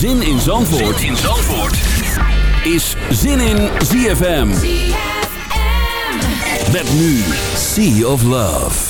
Zin in Zandvoort, zin in Zandvoort. is Zin in ZFM. Met nu Sea of Love.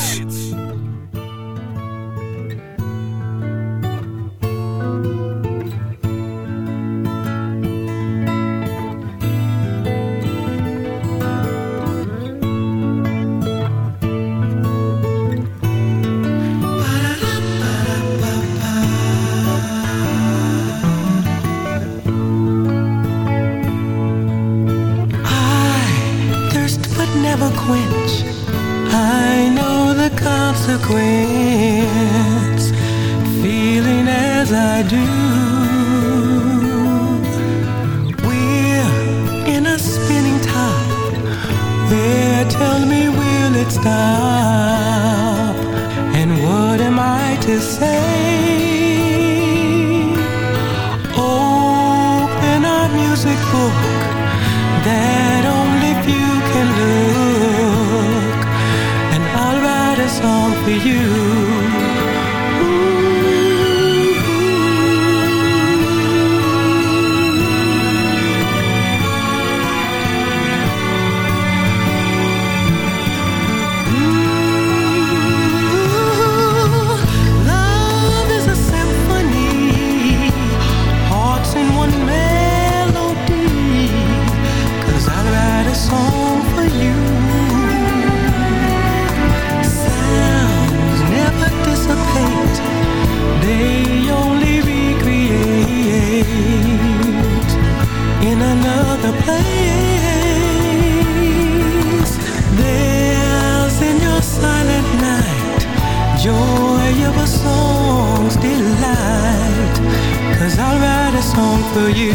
Cause I'll write a song for you.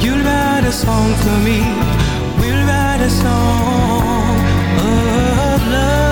You'll write a song for me. We'll write a song. Of love.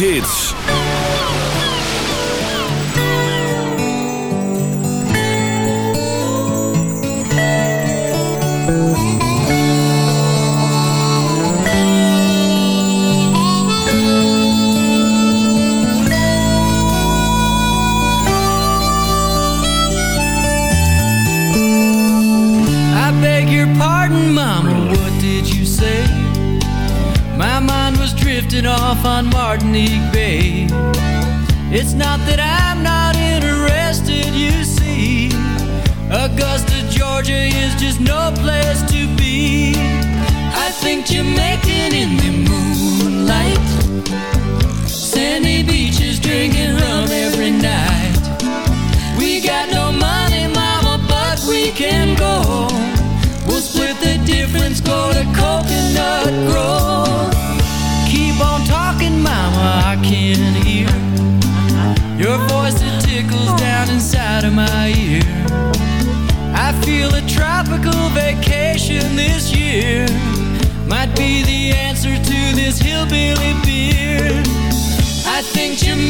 Молодец! hillbilly beer. I think you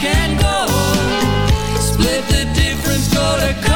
can go. Split the difference, go to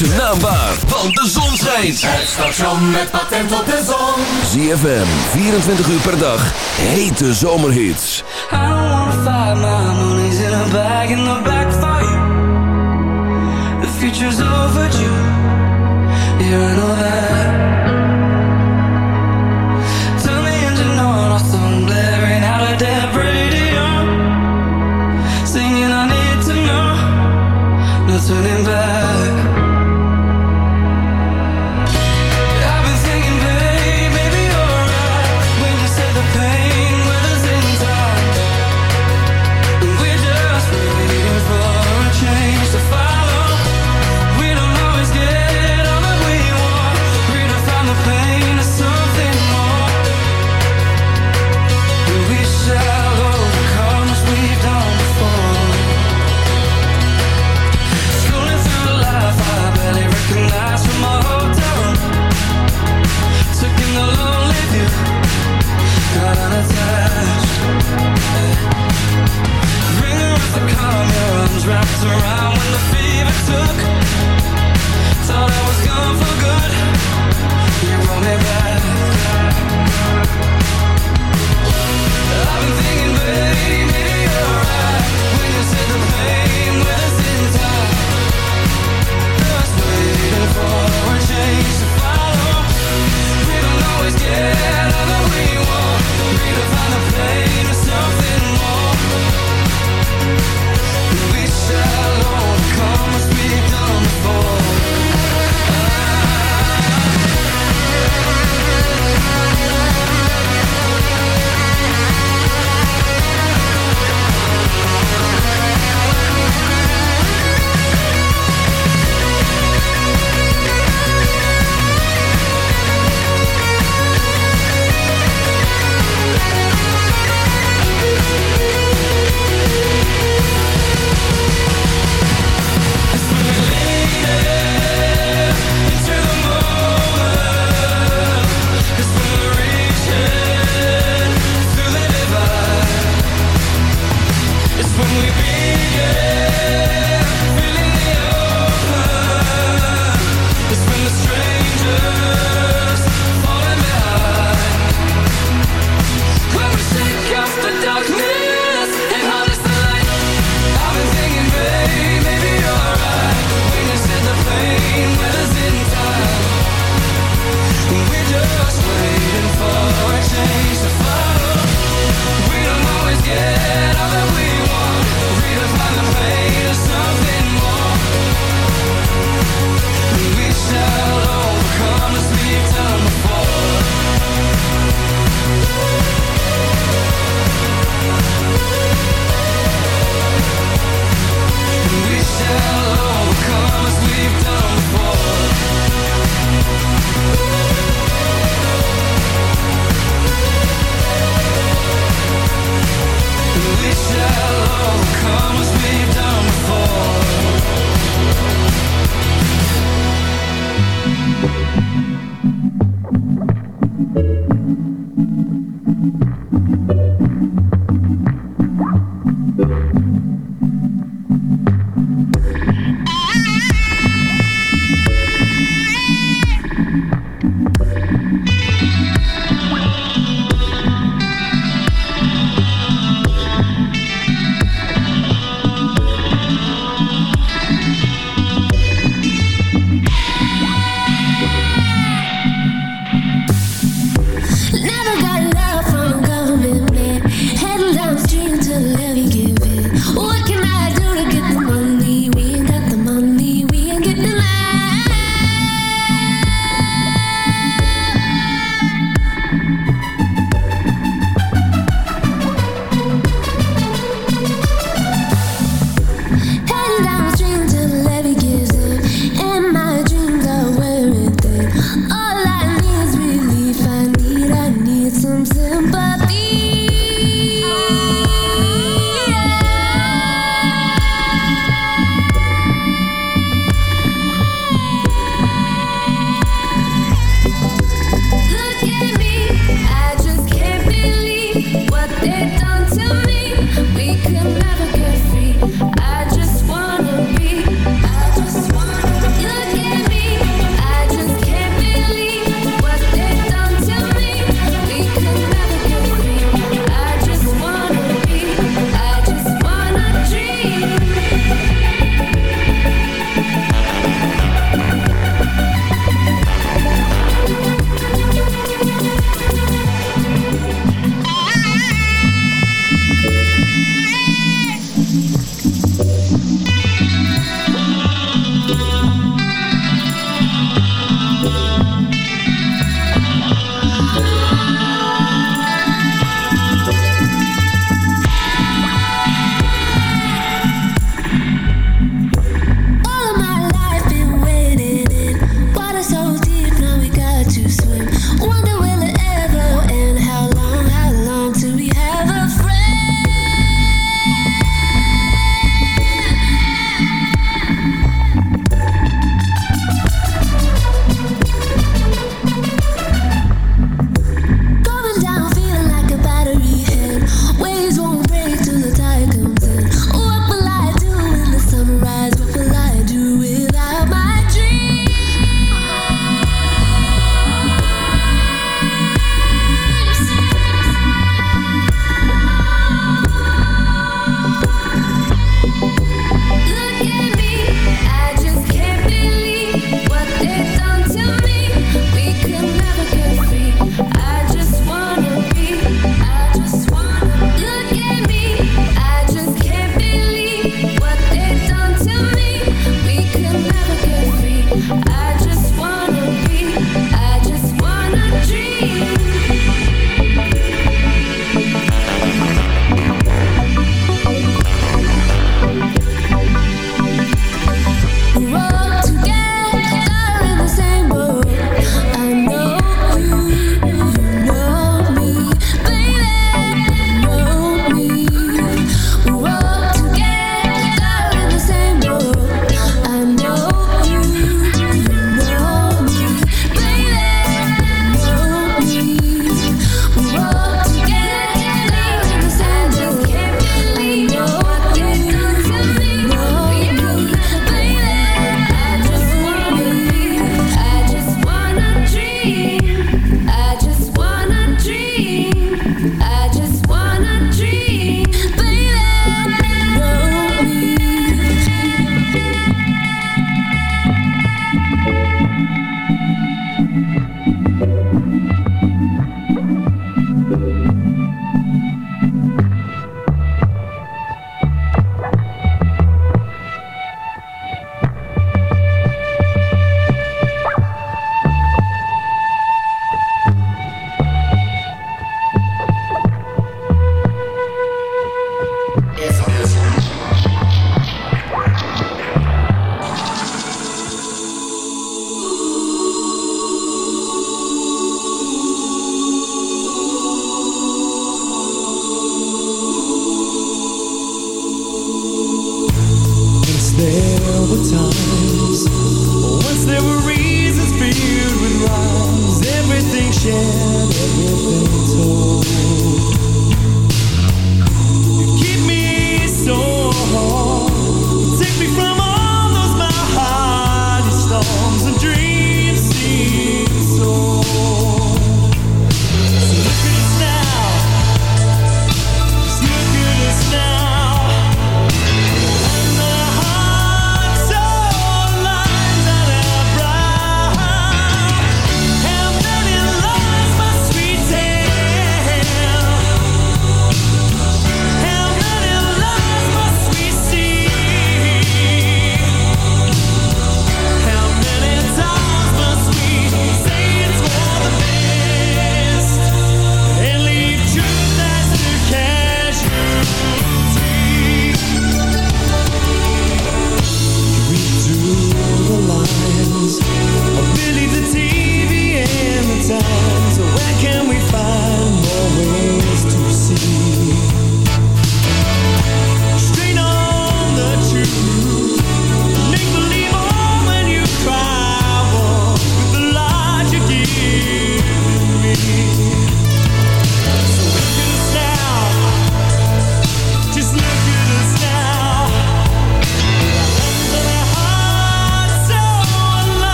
maakt zijn naam waar, want de zon schijnt. Het station met patent op de zon. ZFM, 24 uur per dag, hete zomerhits. I don't wanna fight, my money's in a bag in the back for you. The future's overdue, You're I know that.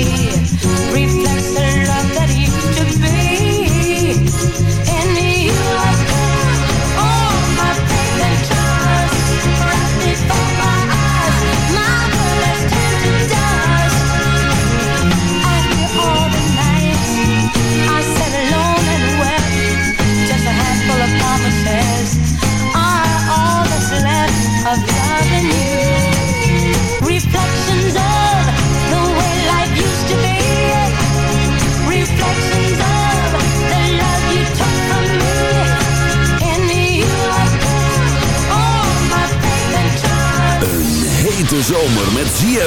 Everything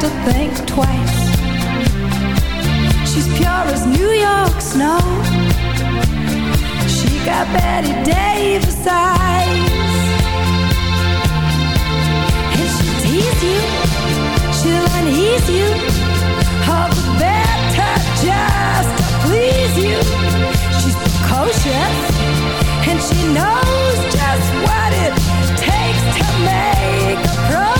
To think twice. She's pure as New York snow. She got Betty Davis eyes. And she'll tease you, she'll unease you. All the better just to please you. She's precocious, and she knows just what it takes to make a pro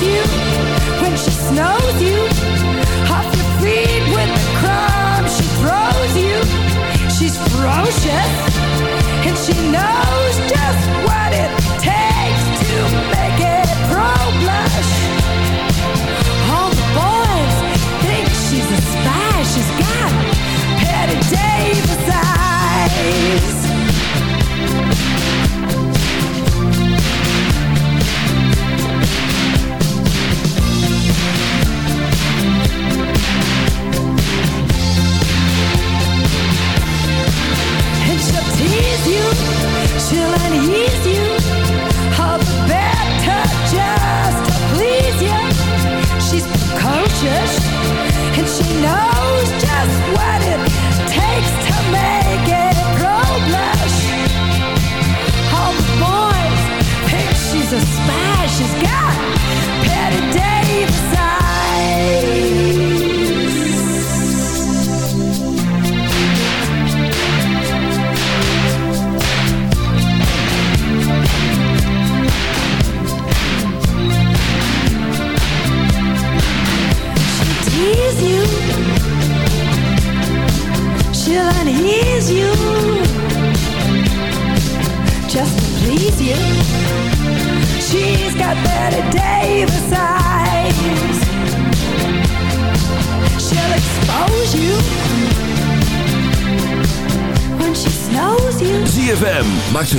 You when she snows you. Off your feet with the crumbs she throws you. She's ferocious and she knows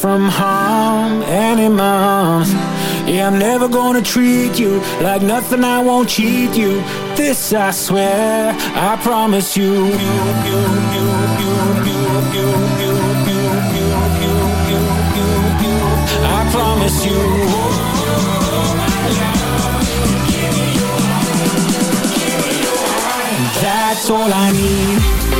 From harm, animals. Yeah, I'm never gonna treat you like nothing. I won't cheat you. This I swear, I promise you. I promise you. That's all I need.